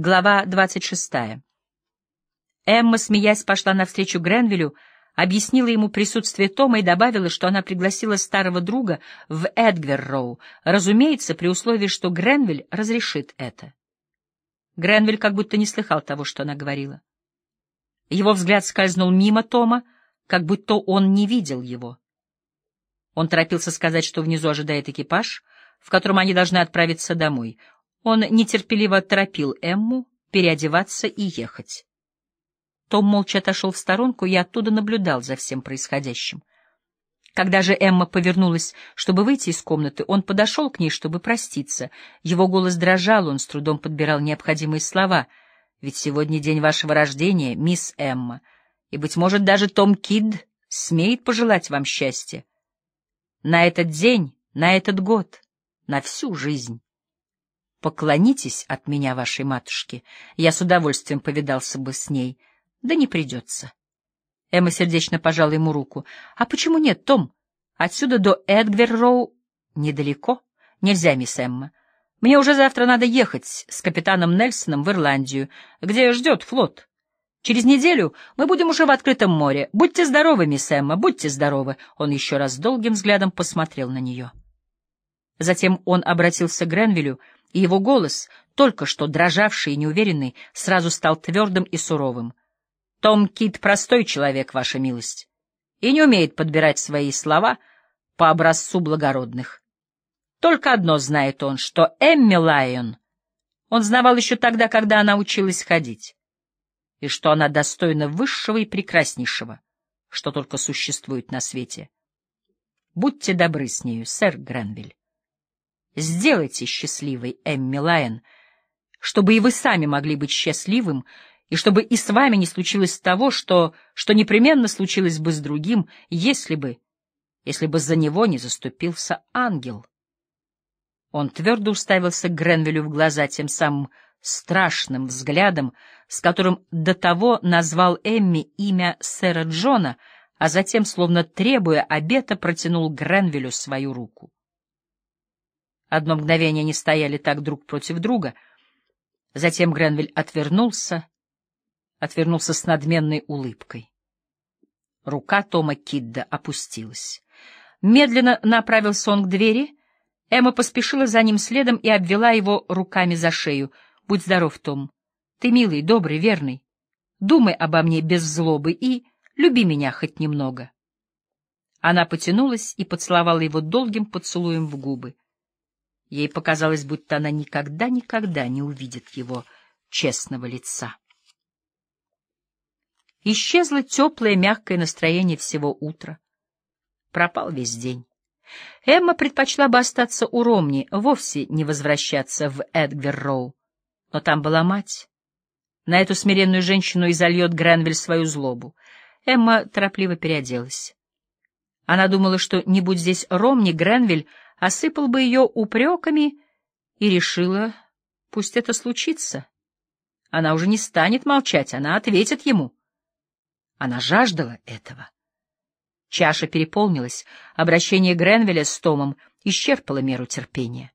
Глава 26. Эмма, смеясь, пошла навстречу Гренвилю, объяснила ему присутствие Тома и добавила, что она пригласила старого друга в Эдгверроу, разумеется, при условии, что Гренвиль разрешит это. Гренвиль как будто не слыхал того, что она говорила. Его взгляд скользнул мимо Тома, как будто он не видел его. Он торопился сказать, что внизу ожидает экипаж, в котором они должны отправиться домой — он нетерпеливо торопил Эмму переодеваться и ехать. Том молча отошел в сторонку и оттуда наблюдал за всем происходящим. Когда же Эмма повернулась, чтобы выйти из комнаты, он подошел к ней, чтобы проститься. Его голос дрожал, он с трудом подбирал необходимые слова. «Ведь сегодня день вашего рождения, мисс Эмма, и, быть может, даже Том Кид смеет пожелать вам счастья. На этот день, на этот год, на всю жизнь». Поклонитесь от меня вашей матушке. Я с удовольствием повидался бы с ней. Да не придется. Эмма сердечно пожала ему руку. — А почему нет, Том? Отсюда до Эдгверроу недалеко. Нельзя, мисс Эмма. Мне уже завтра надо ехать с капитаном Нельсоном в Ирландию, где ждет флот. Через неделю мы будем уже в открытом море. Будьте здоровы, мисс Эмма, будьте здоровы. Он еще раз долгим взглядом посмотрел на нее. Затем он обратился к Гренвилю, — и его голос, только что дрожавший и неуверенный, сразу стал твердым и суровым. «Том Кит простой человек, ваша милость, и не умеет подбирать свои слова по образцу благородных. Только одно знает он, что Эмми Лайон он знавал еще тогда, когда она училась ходить, и что она достойна высшего и прекраснейшего, что только существует на свете. Будьте добры с нею, сэр Гренвиль. Сделайте счастливой Эмми Лайон, чтобы и вы сами могли быть счастливым, и чтобы и с вами не случилось того, что, что непременно случилось бы с другим, если бы, если бы за него не заступился ангел. Он твердо уставился Гренвилю в глаза тем самым страшным взглядом, с которым до того назвал Эмми имя сэра Джона, а затем, словно требуя обета, протянул Гренвилю свою руку. Одно мгновение они стояли так друг против друга. Затем Гренвиль отвернулся, отвернулся с надменной улыбкой. Рука Тома Кидда опустилась. Медленно направился он к двери. Эмма поспешила за ним следом и обвела его руками за шею. — Будь здоров, Том. Ты милый, добрый, верный. Думай обо мне без злобы и люби меня хоть немного. Она потянулась и поцеловала его долгим поцелуем в губы. Ей показалось, будто она никогда-никогда не увидит его честного лица. Исчезло теплое, мягкое настроение всего утра. Пропал весь день. Эмма предпочла бы остаться у Ромни, вовсе не возвращаться в Эдгвер-Роу. Но там была мать. На эту смиренную женщину изольет Гренвиль свою злобу. Эмма торопливо переоделась. Она думала, что не будь здесь Ромни, Гренвиль осыпал бы ее упреками и решила, пусть это случится. Она уже не станет молчать, она ответит ему. Она жаждала этого. Чаша переполнилась, обращение Гренвеля с Томом исчерпало меру терпения.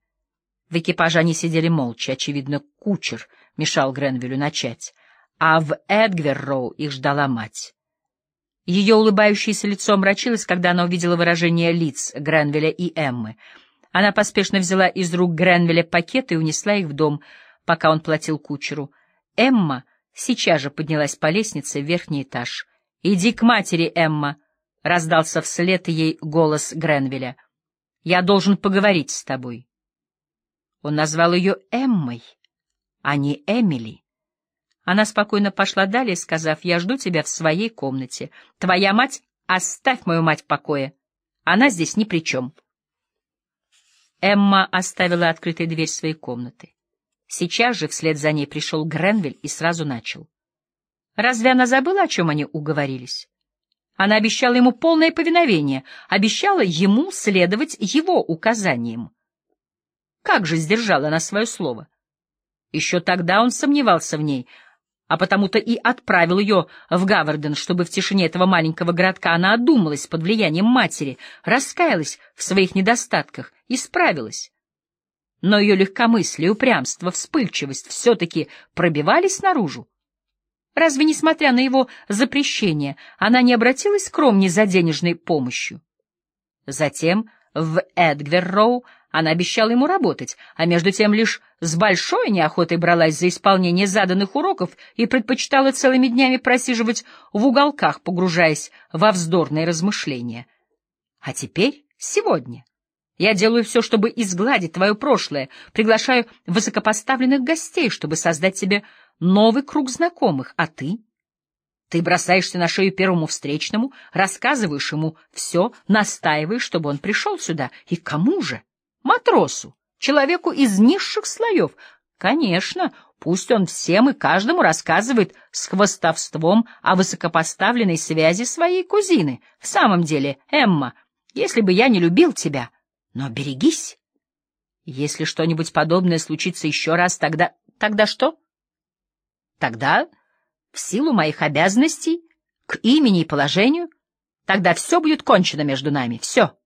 В экипаже они сидели молча, очевидно, кучер мешал Гренвелю начать, а в Эдгверроу их ждала мать. Ее улыбающееся лицо мрачилось, когда она увидела выражение лиц Гренвеля и Эммы. Она поспешно взяла из рук Гренвеля пакет и унесла их в дом, пока он платил кучеру. Эмма сейчас же поднялась по лестнице в верхний этаж. «Иди к матери, Эмма!» — раздался вслед ей голос Гренвеля. «Я должен поговорить с тобой». Он назвал ее Эммой, а не Эмили. Она спокойно пошла далее, сказав, «Я жду тебя в своей комнате. Твоя мать, оставь мою мать в покое. Она здесь ни при чем». Эмма оставила открытой дверь своей комнаты. Сейчас же вслед за ней пришел Гренвиль и сразу начал. Разве она забыла, о чем они уговорились? Она обещала ему полное повиновение, обещала ему следовать его указаниям. Как же сдержала она свое слово? Еще тогда он сомневался в ней, а потому-то и отправил ее в Гаварден, чтобы в тишине этого маленького городка она одумалась под влиянием матери, раскаялась в своих недостатках, исправилась. но ее легкомыслие, упрямство, вспыльчивость все-таки пробивались наружу. Разве, несмотря на его запрещение, она не обратилась к Ромне за денежной помощью? Затем в Эдгверроу она обещала ему работать, а между тем лишь с большой неохотой бралась за исполнение заданных уроков и предпочитала целыми днями просиживать в уголках, погружаясь во вздорные размышления. А теперь, сегодня, я делаю все, чтобы изгладить твое прошлое, приглашаю высокопоставленных гостей, чтобы создать себе новый круг знакомых, а ты? Ты бросаешься на шею первому встречному, рассказываешь ему все, настаиваешь, чтобы он пришел сюда. И кому же? Матросу, человеку из низших слоев. Конечно, пусть он всем и каждому рассказывает с хвостовством о высокопоставленной связи своей кузины. В самом деле, Эмма, если бы я не любил тебя, но берегись. Если что-нибудь подобное случится еще раз, тогда... Тогда что? Тогда, в силу моих обязанностей, к имени и положению, тогда все будет кончено между нами, все.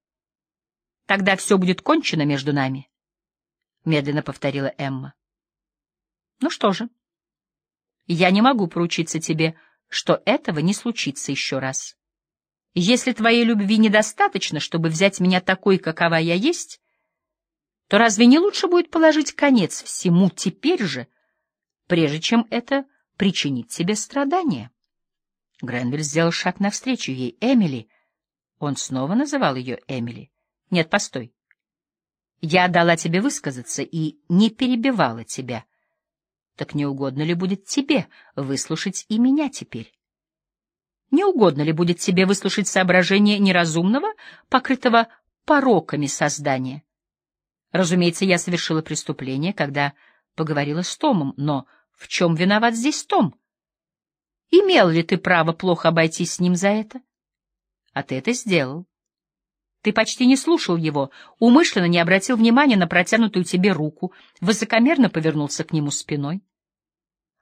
Тогда все будет кончено между нами, — медленно повторила Эмма. Ну что же, я не могу поручиться тебе, что этого не случится еще раз. Если твоей любви недостаточно, чтобы взять меня такой, какова я есть, то разве не лучше будет положить конец всему теперь же, прежде чем это причинит тебе страдания? Гренвиль сделал шаг навстречу ей. Эмили. Он снова называл ее Эмили. Нет, постой. Я дала тебе высказаться и не перебивала тебя. Так не угодно ли будет тебе выслушать и меня теперь? Не угодно ли будет тебе выслушать соображение неразумного, покрытого пороками создания? Разумеется, я совершила преступление, когда поговорила с Томом, но в чем виноват здесь Том? Имел ли ты право плохо обойтись с ним за это? А ты это сделал. Ты почти не слушал его, умышленно не обратил внимания на протянутую тебе руку, высокомерно повернулся к нему спиной.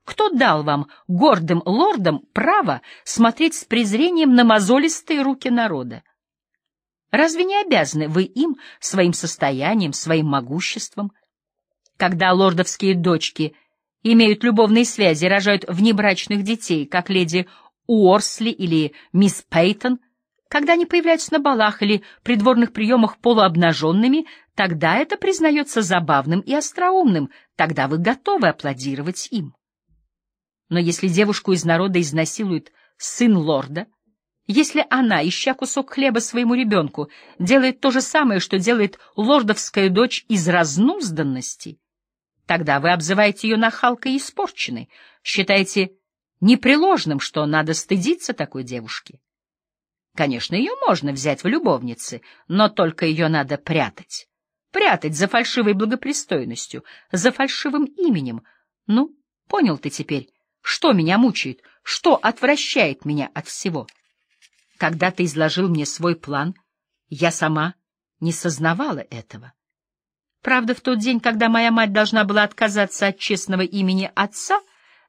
Кто дал вам, гордым лордам, право смотреть с презрением на мозолистые руки народа? Разве не обязаны вы им своим состоянием, своим могуществом? Когда лордовские дочки имеют любовные связи, рожают внебрачных детей, как леди Уорсли или мисс Пейтон, когда они появляются на балах или придворных приемах полуобнаженными, тогда это признается забавным и остроумным, тогда вы готовы аплодировать им. Но если девушку из народа изнасилует сын лорда, если она, ища кусок хлеба своему ребенку, делает то же самое, что делает лордовская дочь из разнузданности, тогда вы обзываете ее нахалкой и испорченной, считаете непреложным, что надо стыдиться такой девушки. Конечно, ее можно взять в любовницы, но только ее надо прятать. Прятать за фальшивой благопристойностью, за фальшивым именем. Ну, понял ты теперь, что меня мучает, что отвращает меня от всего? Когда ты изложил мне свой план, я сама не сознавала этого. Правда, в тот день, когда моя мать должна была отказаться от честного имени отца,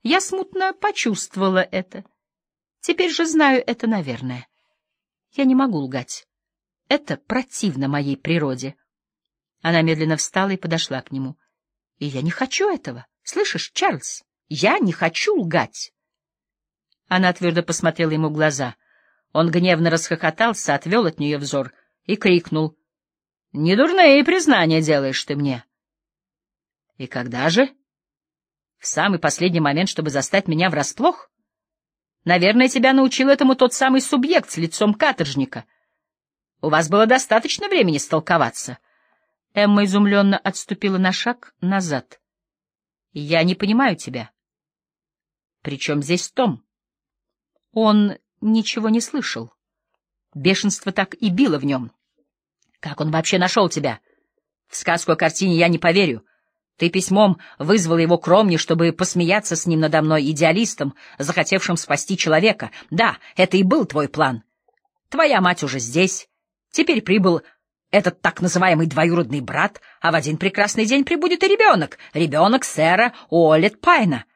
я смутно почувствовала это. Теперь же знаю это, наверное. Я не могу лгать. Это противно моей природе. Она медленно встала и подошла к нему. И я не хочу этого. Слышишь, Чарльз? Я не хочу лгать. Она твердо посмотрела ему в глаза. Он гневно расхохотался, отвел от нее взор и крикнул. — Недурные признания делаешь ты мне. — И когда же? — В самый последний момент, чтобы застать меня врасплох? — Наверное, тебя научил этому тот самый субъект с лицом каторжника. У вас было достаточно времени столковаться. Эмма изумленно отступила на шаг назад. Я не понимаю тебя. Причем здесь Том? Он ничего не слышал. Бешенство так и било в нем. Как он вообще нашел тебя? В сказку о картине я не поверю. Ты письмом вызвала его к Ромне, чтобы посмеяться с ним надо мной, идеалистом, захотевшим спасти человека. Да, это и был твой план. Твоя мать уже здесь. Теперь прибыл этот так называемый двоюродный брат, а в один прекрасный день прибудет и ребенок, ребенок сэра Уоллет Пайна.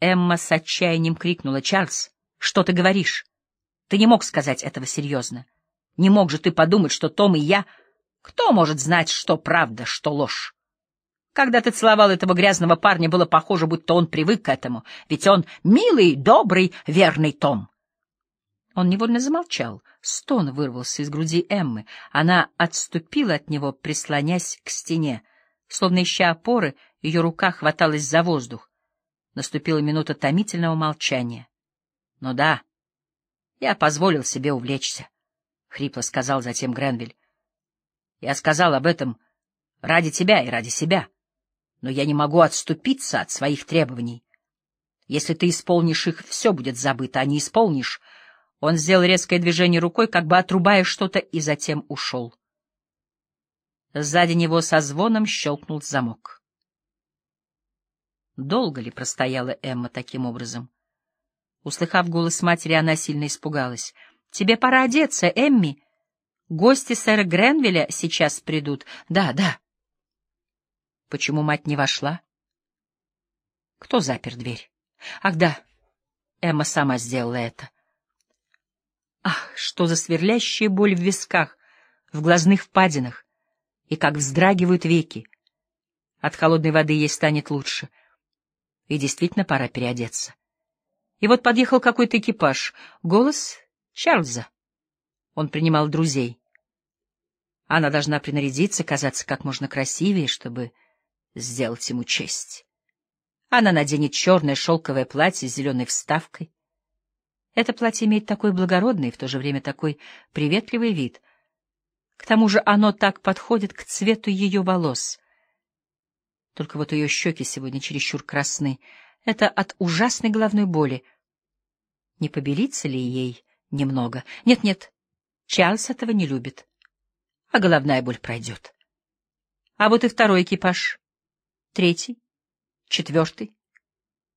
Эмма с отчаянием крикнула, «Чарльз, что ты говоришь? Ты не мог сказать этого серьезно. Не мог же ты подумать, что Том и я... Кто может знать, что правда, что ложь? Когда ты целовал этого грязного парня, было похоже, будто он привык к этому, ведь он милый, добрый, верный Том. Он невольно замолчал. Стон вырвался из груди Эммы. Она отступила от него, прислонясь к стене. Словно ища опоры, ее рука хваталась за воздух. Наступила минута томительного молчания. — Ну да, я позволил себе увлечься, — хрипло сказал затем Гренвиль. — Я сказал об этом ради тебя и ради себя, но я не могу отступиться от своих требований. Если ты исполнишь их, все будет забыто, а не исполнишь... Он сделал резкое движение рукой, как бы отрубая что-то, и затем ушел. Сзади него со звоном щелкнул замок. Долго ли простояла Эмма таким образом? Услыхав голос матери, она сильно испугалась. — Тебе пора одеться, Эмми. Гости сэра Гренвилля сейчас придут. Да, да. Почему мать не вошла? Кто запер дверь? Ах, да, Эмма сама сделала это. Ах, что за сверлящая боль в висках, в глазных впадинах, и как вздрагивают веки. От холодной воды ей станет лучше. И действительно пора переодеться. И вот подъехал какой-то экипаж. Голос Чарльза. Он принимал друзей. Она должна принарядиться, казаться как можно красивее, чтобы сделать ему честь. Она наденет черное шелковое платье с зеленой вставкой. Это платье имеет такой благородный и в то же время такой приветливый вид. К тому же оно так подходит к цвету ее волос. Только вот ее щеки сегодня чересчур красны. Это от ужасной головной боли. Не побелится ли ей немного? Нет-нет, Чарльз этого не любит. А головная боль пройдет. А вот и второй экипаж. Третий, четвертый.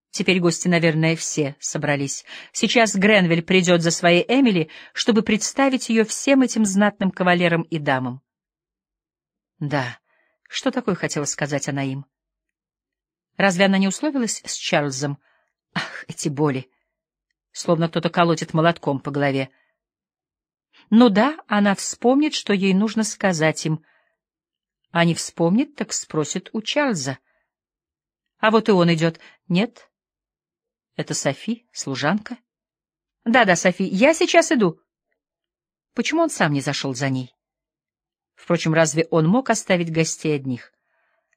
Теперь гости, наверное, все собрались. Сейчас Гренвиль придет за своей Эмили, чтобы представить ее всем этим знатным кавалерам и дамам. Да, что такое хотела сказать она им? Разве она не условилась с Чарльзом? Ах, эти боли! Словно кто-то колотит молотком по голове. Ну да, она вспомнит, что ей нужно сказать им. А не вспомнит, так спросит у Чарльза. А вот и он идет. Нет, это Софи, служанка? Да-да, Софи, я сейчас иду. Почему он сам не зашел за ней? Впрочем, разве он мог оставить гостей одних?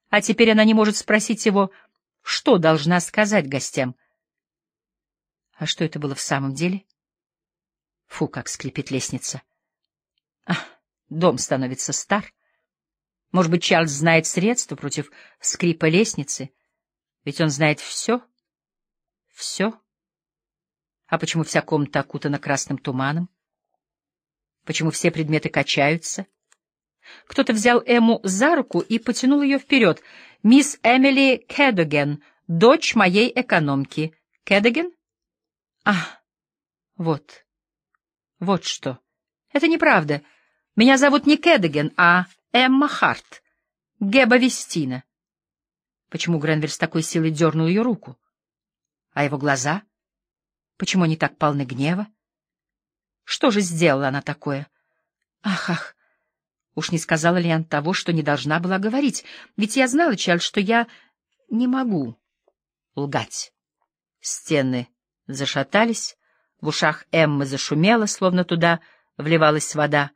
А теперь она не может спросить его, что должна сказать гостям. А что это было в самом деле? Фу, как скрипит лестница. Ах, дом становится стар. Может быть, Чарльз знает средства против скрипа лестницы, ведь он знает все — все? А почему вся комната окутана красным туманом? Почему все предметы качаются? Кто-то взял Эму за руку и потянул ее вперед. «Мисс Эмили Кэдоген, дочь моей экономки. Кэдоген?» «А, вот, вот что. Это неправда. Меня зовут не Кэдоген, а Эмма Харт, Геба Вестина». Почему Гренвиль с такой силой дернул ее руку? А его глаза? Почему они так полны гнева? Что же сделала она такое? Ах, ах! Уж не сказала ли она того, что не должна была говорить? Ведь я знала, Чарльз, что я не могу лгать. Стены зашатались, в ушах Эммы зашумело, словно туда вливалась вода.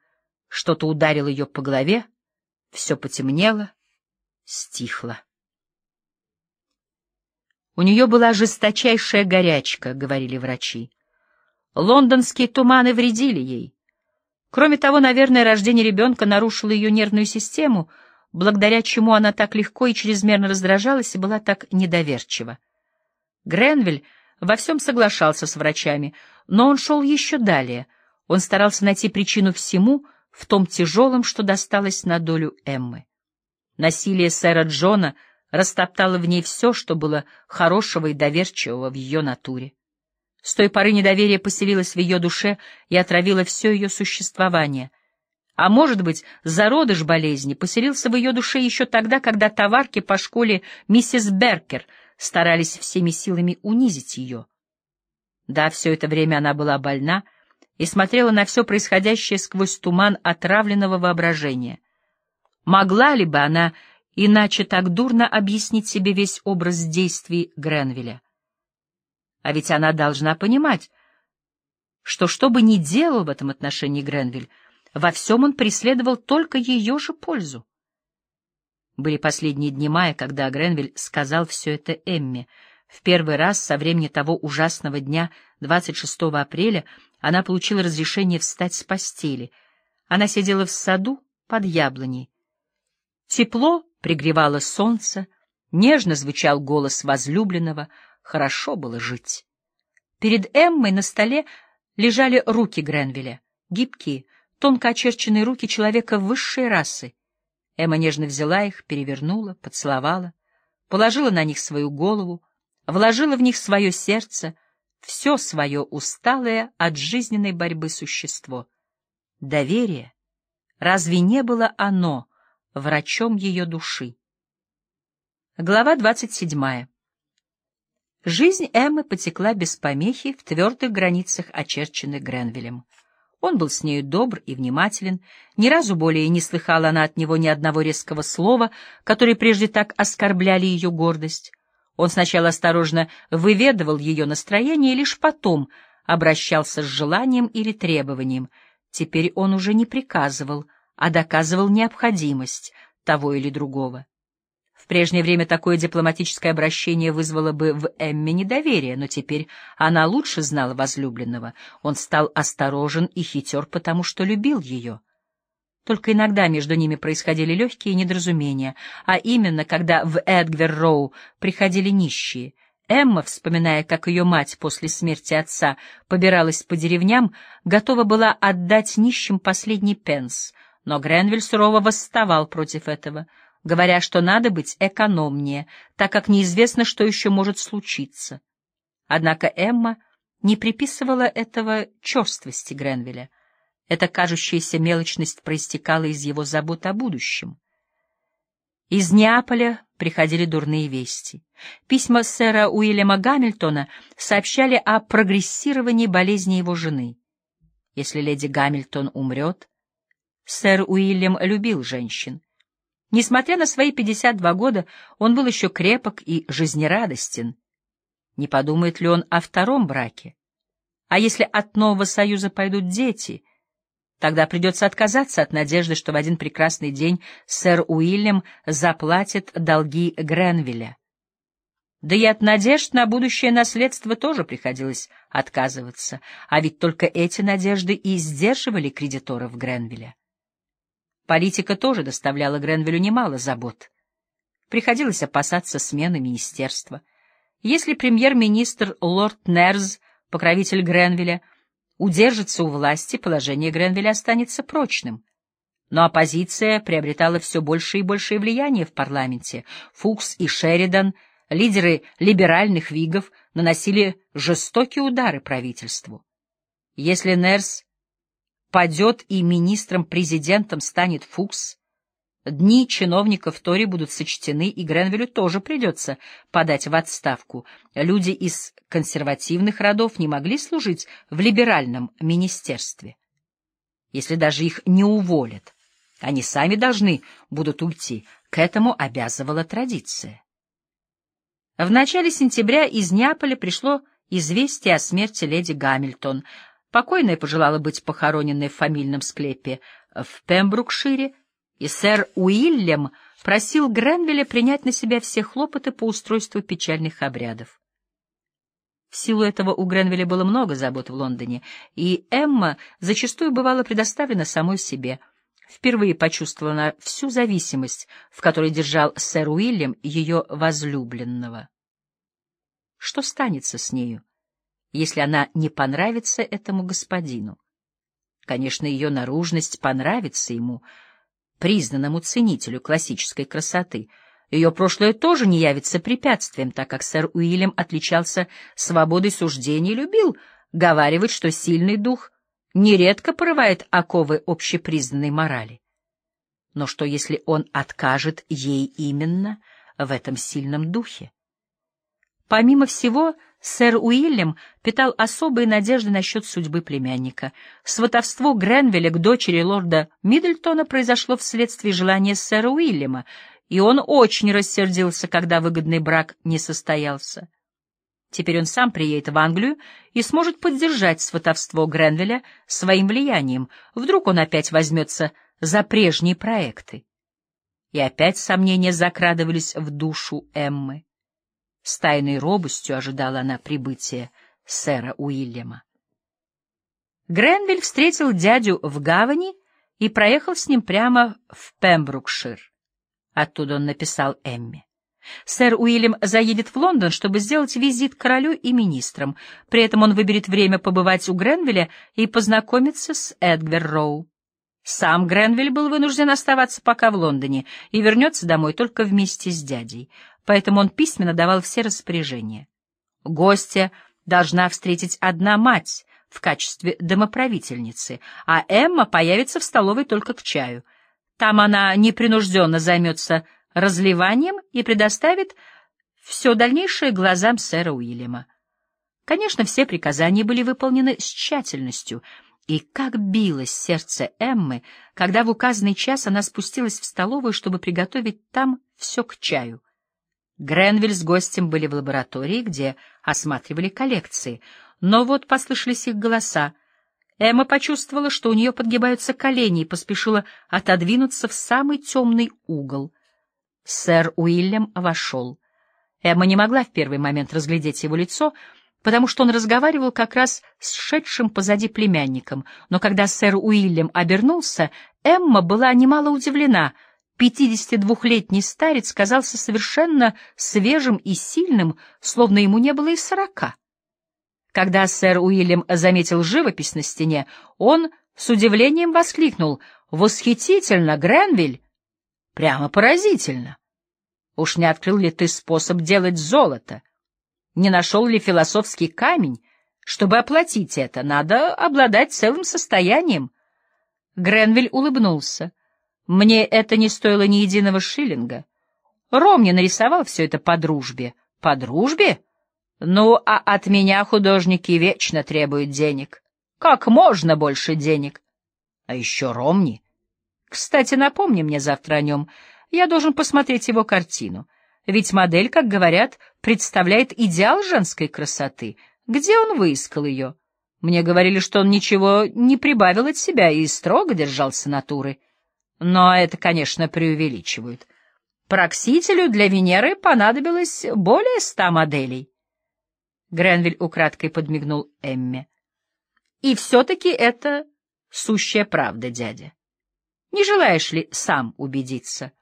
Что-то ударило ее по голове, все потемнело, стихло. У нее была жесточайшая горячка, — говорили врачи. Лондонские туманы вредили ей. Кроме того, наверное, рождение ребенка нарушило ее нервную систему, благодаря чему она так легко и чрезмерно раздражалась и была так недоверчива. Гренвиль во всем соглашался с врачами, но он шел еще далее. Он старался найти причину всему в том тяжелом, что досталось на долю Эммы. Насилие сэра Джона — растоптала в ней все, что было хорошего и доверчивого в ее натуре. С той поры недоверие поселилось в ее душе и отравило все ее существование. А может быть, зародыш болезни поселился в ее душе еще тогда, когда товарки по школе миссис Беркер старались всеми силами унизить ее. Да, все это время она была больна и смотрела на все происходящее сквозь туман отравленного воображения. Могла ли бы она Иначе так дурно объяснить себе весь образ действий Гренвилля. А ведь она должна понимать, что что бы ни делал в этом отношении Гренвиль, во всем он преследовал только ее же пользу. Были последние дни мая, когда Гренвиль сказал все это Эмме. В первый раз со времени того ужасного дня, 26 апреля, она получила разрешение встать с постели. Она сидела в саду под яблоней. Тепло пригревало солнце, нежно звучал голос возлюбленного, хорошо было жить. Перед Эммой на столе лежали руки Гренвилля, гибкие, тонко очерченные руки человека высшей расы. Эмма нежно взяла их, перевернула, поцеловала, положила на них свою голову, вложила в них свое сердце, все свое усталое от жизненной борьбы существо. Доверие. Разве не было оно врачом ее души? Глава двадцать седьмая. Жизнь Эммы потекла без помехи в твердых границах, очерченных Гренвиллем. Он был с нею добр и внимателен, ни разу более не слыхала она от него ни одного резкого слова, которые прежде так оскорбляли ее гордость. Он сначала осторожно выведывал ее настроение и лишь потом обращался с желанием или требованием. Теперь он уже не приказывал, а доказывал необходимость того или другого. Прежнее время такое дипломатическое обращение вызвало бы в Эмме недоверие, но теперь она лучше знала возлюбленного. Он стал осторожен и хитер, потому что любил ее. Только иногда между ними происходили легкие недоразумения, а именно, когда в Эдгвер-Роу приходили нищие. Эмма, вспоминая, как ее мать после смерти отца побиралась по деревням, готова была отдать нищим последний пенс, но Гренвиль сурово восставал против этого — говоря, что надо быть экономнее, так как неизвестно, что еще может случиться. Однако Эмма не приписывала этого черствости Гренвилля. Эта кажущаяся мелочность проистекала из его забот о будущем. Из Неаполя приходили дурные вести. Письма сэра Уильяма Гамильтона сообщали о прогрессировании болезни его жены. Если леди Гамильтон умрет, сэр Уильям любил женщин, Несмотря на свои 52 года, он был еще крепок и жизнерадостен. Не подумает ли он о втором браке? А если от нового союза пойдут дети, тогда придется отказаться от надежды, что в один прекрасный день сэр Уильям заплатит долги Гренвилля. Да и от надежд на будущее наследство тоже приходилось отказываться, а ведь только эти надежды и сдерживали кредиторов Гренвилля. Политика тоже доставляла Гренвилю немало забот. Приходилось опасаться смены министерства. Если премьер-министр лорд Нерз, покровитель Гренвилля, удержится у власти, положение Гренвилля останется прочным. Но оппозиция приобретала все больше и большее влияние в парламенте. Фукс и Шеридан, лидеры либеральных вигов, наносили жестокие удары правительству. Если Нерс падет и министром-президентом станет Фукс, дни чиновников Тори будут сочтены, и Гренвилю тоже придется подать в отставку. Люди из консервативных родов не могли служить в либеральном министерстве. Если даже их не уволят, они сами должны будут уйти. К этому обязывала традиция. В начале сентября из Неаполя пришло известие о смерти леди Гамильтон — Покойная пожелала быть похороненной в фамильном склепе в Пембрукшире, и сэр Уильям просил Гренвилля принять на себя все хлопоты по устройству печальных обрядов. В силу этого у Гренвилля было много забот в Лондоне, и Эмма зачастую бывала предоставлена самой себе. Впервые почувствовала она всю зависимость, в которой держал сэр Уильям ее возлюбленного. Что станется с нею? Если она не понравится этому господину. Конечно, ее наружность понравится ему, признанному ценителю классической красоты. Ее прошлое тоже не явится препятствием, так как сэр Уильям отличался свободой суждений и любил говаривать, что сильный дух нередко порывает оковы общепризнанной морали. Но что, если он откажет ей именно в этом сильном духе? Помимо всего, Сэр Уильям питал особые надежды насчет судьбы племянника. Сватовство Гренвилля к дочери лорда Миддлтона произошло вследствие желания сэра Уильяма, и он очень рассердился, когда выгодный брак не состоялся. Теперь он сам приедет в Англию и сможет поддержать сватовство Гренвилля своим влиянием. Вдруг он опять возьмется за прежние проекты. И опять сомнения закрадывались в душу Эммы. С тайной робостью ожидала она прибытия сэра Уильяма. Гренвиль встретил дядю в гавани и проехал с ним прямо в Пембрукшир. Оттуда он написал Эмме. Сэр Уильям заедет в Лондон, чтобы сделать визит королю и министрам. При этом он выберет время побывать у Гренвилля и познакомиться с Эдгвер Роу. Сам Гренвиль был вынужден оставаться пока в Лондоне и вернется домой только вместе с дядей, поэтому он письменно давал все распоряжения. Гостя должна встретить одна мать в качестве домоправительницы, а Эмма появится в столовой только к чаю. Там она непринужденно займется разливанием и предоставит все дальнейшее глазам сэра Уильяма. Конечно, все приказания были выполнены с тщательностью, и как билось сердце Эммы, когда в указанный час она спустилась в столовую, чтобы приготовить там все к чаю. Гренвиль с гостем были в лаборатории, где осматривали коллекции, но вот послышались их голоса. Эмма почувствовала, что у нее подгибаются колени, и поспешила отодвинуться в самый темный угол — Сэр Уильям вошел. Эмма не могла в первый момент разглядеть его лицо, потому что он разговаривал как раз с шедшим позади племянником, но когда сэр Уильям обернулся, Эмма была немало удивлена. Пятидесятидвухлетний старец казался совершенно свежим и сильным, словно ему не было и сорока. Когда сэр Уильям заметил живопись на стене, он с удивлением воскликнул «Восхитительно, Гренвиль!» Прямо поразительно. Уж не открыл ли ты способ делать золото? Не нашел ли философский камень? Чтобы оплатить это, надо обладать целым состоянием. Гренвиль улыбнулся. Мне это не стоило ни единого шиллинга. Ромни нарисовал все это по дружбе. По дружбе? Ну, а от меня художники вечно требуют денег. Как можно больше денег? А еще Ромни. Кстати, напомни мне завтра о нем. Я должен посмотреть его картину. Ведь модель, как говорят, представляет идеал женской красоты. Где он выискал ее? Мне говорили, что он ничего не прибавил от себя и строго держался натуры. Но это, конечно, преувеличивают. Проксителю для Венеры понадобилось более ста моделей. Гренвиль украдкой подмигнул Эмме. И все-таки это сущая правда, дядя. Не желаешь ли сам убедиться?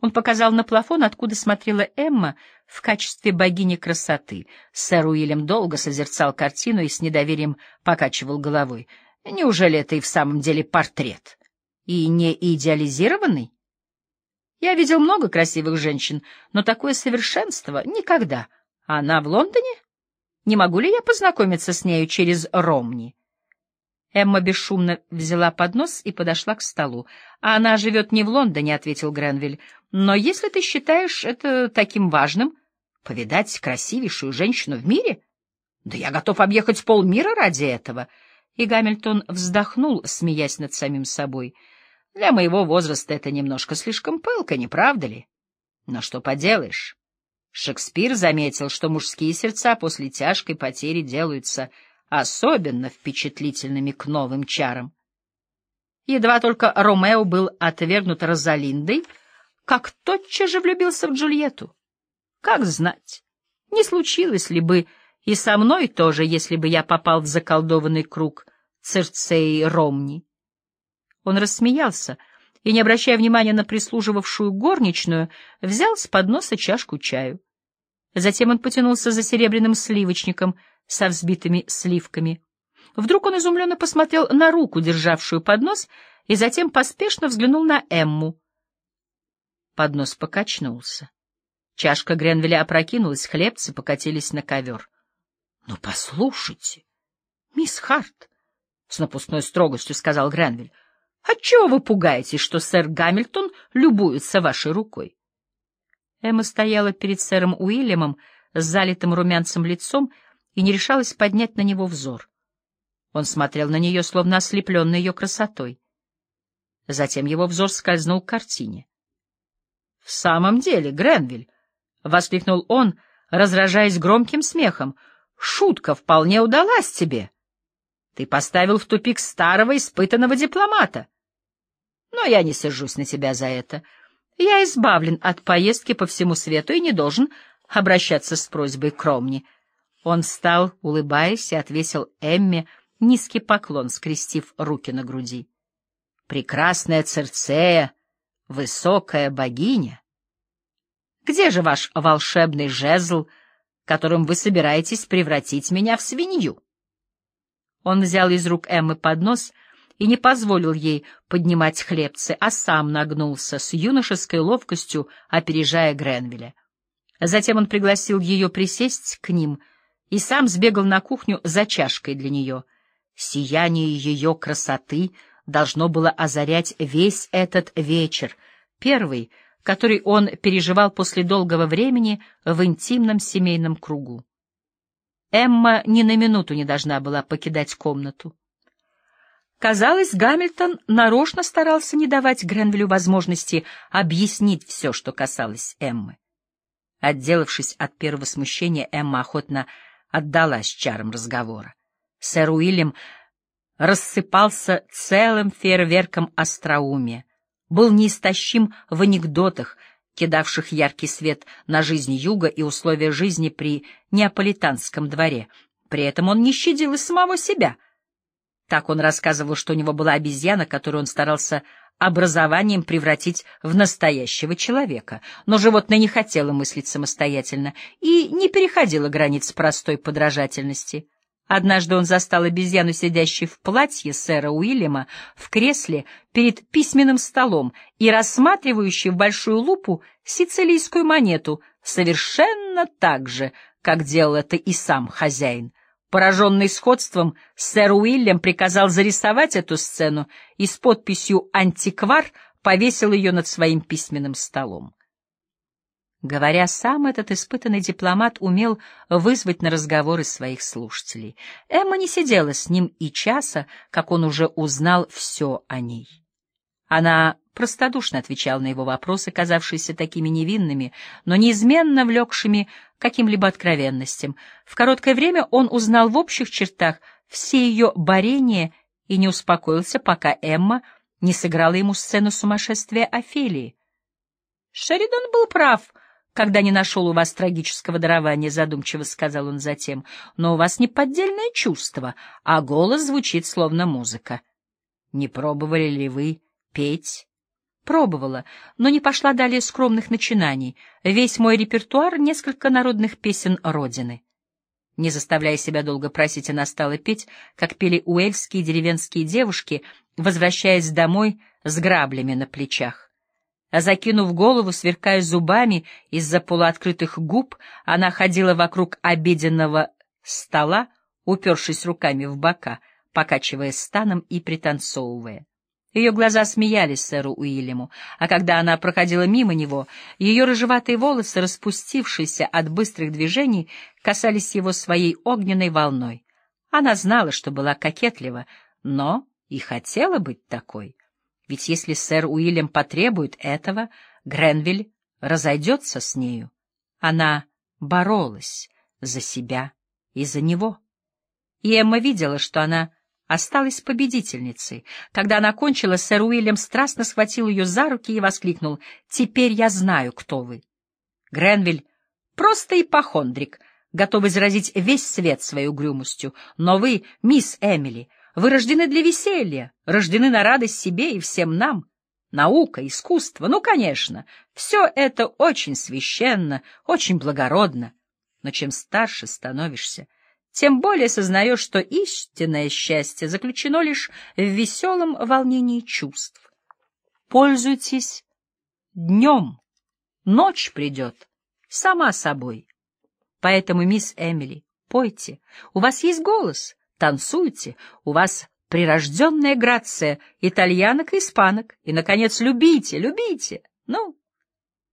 Он показал на плафон, откуда смотрела Эмма в качестве богини красоты. Сэр Уильям долго созерцал картину и с недоверием покачивал головой. Неужели это и в самом деле портрет? И не идеализированный? Я видел много красивых женщин, но такое совершенство никогда. Она в Лондоне? Не могу ли я познакомиться с нею через Ромни? Эмма бесшумно взяла поднос и подошла к столу. «А она живет не в Лондоне», — ответил Гренвиль. «Но если ты считаешь это таким важным, повидать красивейшую женщину в мире, да я готов объехать полмира ради этого». И Гамильтон вздохнул, смеясь над самим собой. «Для моего возраста это немножко слишком пылко, не правда ли? Но что поделаешь?» Шекспир заметил, что мужские сердца после тяжкой потери делаются особенно впечатлительными к новым чарам. Едва только Ромео был отвергнут Розалиндой, как тотчас же влюбился в Джульетту. Как знать, не случилось ли бы и со мной тоже, если бы я попал в заколдованный круг Церцеи Ромни. Он рассмеялся и, не обращая внимания на прислуживавшую горничную, взял с подноса чашку чаю. Затем он потянулся за серебряным сливочником — со взбитыми сливками. Вдруг он изумленно посмотрел на руку, державшую поднос, и затем поспешно взглянул на Эмму. Поднос покачнулся. Чашка Гренвилля опрокинулась, хлебцы покатились на ковер. — Ну, послушайте, мисс Харт, — с напускной строгостью сказал Гренвиль, — отчего вы пугаетесь, что сэр Гамильтон любуется вашей рукой? Эмма стояла перед сэром Уильямом с залитым румянцем лицом и не решалась поднять на него взор. Он смотрел на нее, словно ослепленный ее красотой. Затем его взор скользнул к картине. В самом деле, Гренвиль, — воскликнул он, разражаясь громким смехом, — шутка вполне удалась тебе. Ты поставил в тупик старого испытанного дипломата. Но я не сержусь на тебя за это. Я избавлен от поездки по всему свету и не должен обращаться с просьбой к Ромни. Он встал, улыбаясь, и отвесил Эмме низкий поклон, скрестив руки на груди. «Прекрасная Церцея, высокая богиня! Где же ваш волшебный жезл, которым вы собираетесь превратить меня в свинью?» Он взял из рук Эммы поднос и не позволил ей поднимать хлебцы, а сам нагнулся с юношеской ловкостью, опережая Гренвилля. Затем он пригласил ее присесть к ним и сам сбегал на кухню за чашкой для нее. Сияние ее красоты должно было озарять весь этот вечер, первый, который он переживал после долгого времени в интимном семейном кругу. Эмма ни на минуту не должна была покидать комнату. Казалось, Гамильтон нарочно старался не давать Гренвилю возможности объяснить все, что касалось Эммы. Отделавшись от первого смущения, Эмма охотно отдалась чарам разговора. Сэр Уильям рассыпался целым фейерверком остроумия, был неистощим в анекдотах, кидавших яркий свет на жизнь юга и условия жизни при неаполитанском дворе. При этом он не щадил и самого себя. Так он рассказывал, что у него была обезьяна, которую он старался образованием превратить в настоящего человека, но животное не хотело мыслить самостоятельно и не переходило границ простой подражательности. Однажды он застал обезьяну, сидящей в платье сэра Уильяма, в кресле перед письменным столом и рассматривающей в большую лупу сицилийскую монету, совершенно так же, как делал это и сам хозяин. Пораженный сходством, сэр Уильям приказал зарисовать эту сцену и с подписью «Антиквар» повесил ее над своим письменным столом. Говоря сам, этот испытанный дипломат умел вызвать на разговоры своих слушателей. Эмма не сидела с ним и часа, как он уже узнал все о ней. Она простодушно отвечала на его вопросы, казавшиеся такими невинными, но неизменно влекшими каким-либо откровенностям. В короткое время он узнал в общих чертах все ее борения и не успокоился, пока Эмма не сыграла ему сцену сумасшествия Офелии. Шеридан был прав, когда не нашел у вас трагического дарования, задумчиво сказал он затем, но у вас не поддельное чувство, а голос звучит словно музыка. Не пробовали ли вы петь? Пробовала, но не пошла далее скромных начинаний. Весь мой репертуар — несколько народных песен Родины. Не заставляя себя долго просить, она стала петь, как пели уэльские деревенские девушки, возвращаясь домой с граблями на плечах. А закинув голову, сверкая зубами из-за полуоткрытых губ, она ходила вокруг обеденного стола, упершись руками в бока, покачивая станом и пританцовывая. Ее глаза смеялись сэру Уильяму, а когда она проходила мимо него, ее рыжеватые волосы, распустившиеся от быстрых движений, касались его своей огненной волной. Она знала, что была кокетлива, но и хотела быть такой. Ведь если сэр Уильям потребует этого, Гренвиль разойдется с нею. Она боролась за себя и за него. И Эмма видела, что она осталась победительницей. Когда она кончила, сэр Уильям страстно схватил ее за руки и воскликнул «Теперь я знаю, кто вы». Гренвиль просто ипохондрик, готовый заразить весь свет своей угрюмостью. Но вы, мисс Эмили, вы рождены для веселья, рождены на радость себе и всем нам. Наука, искусство, ну, конечно, все это очень священно, очень благородно. Но чем старше становишься, тем более сознаешь, что истинное счастье заключено лишь в веселом волнении чувств. Пользуйтесь днем, ночь придет сама собой. Поэтому, мисс Эмили, пойте, у вас есть голос, танцуйте, у вас прирожденная грация итальянок и испанок, и, наконец, любите, любите. Ну,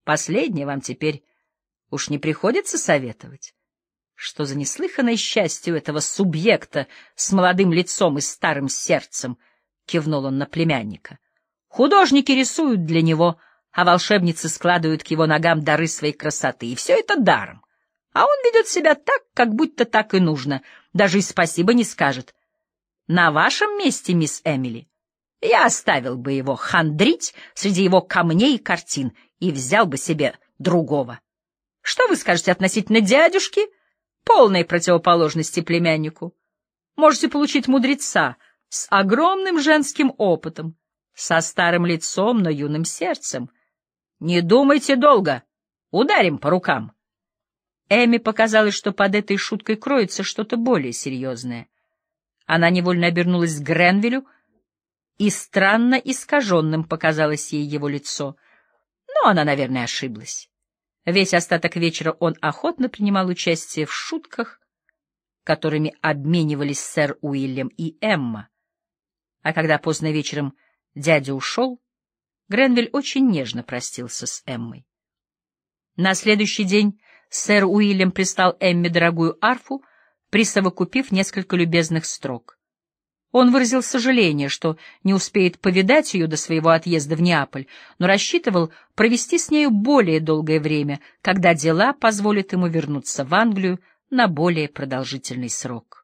последнее вам теперь уж не приходится советовать. Что за неслыханное счастье у этого субъекта с молодым лицом и старым сердцем, — кивнул он на племянника. Художники рисуют для него, а волшебницы складывают к его ногам дары своей красоты, и все это даром. А он ведет себя так, как будто так и нужно, даже и спасибо не скажет. На вашем месте, мисс Эмили, я оставил бы его хандрить среди его камней и картин и взял бы себе другого. Что вы скажете относительно дядюшки, полной противоположности племяннику? Можете получить мудреца с огромным женским опытом, со старым лицом, но юным сердцем. Не думайте долго, ударим по рукам. Эми показалось, что под этой шуткой кроется что-то более серьезное. Она невольно обернулась к Гренвилю, и странно искаженным показалось ей его лицо. Но она, наверное, ошиблась. Весь остаток вечера он охотно принимал участие в шутках, которыми обменивались сэр Уильям и Эмма. А когда поздно вечером дядя ушел, Гренвиль очень нежно простился с Эммой. На следующий день сэр Уильям прислал Эмме дорогую арфу, присовокупив несколько любезных строк. Он выразил сожаление, что не успеет повидать ее до своего отъезда в Неаполь, но рассчитывал провести с нею более долгое время, когда дела позволят ему вернуться в Англию на более продолжительный срок.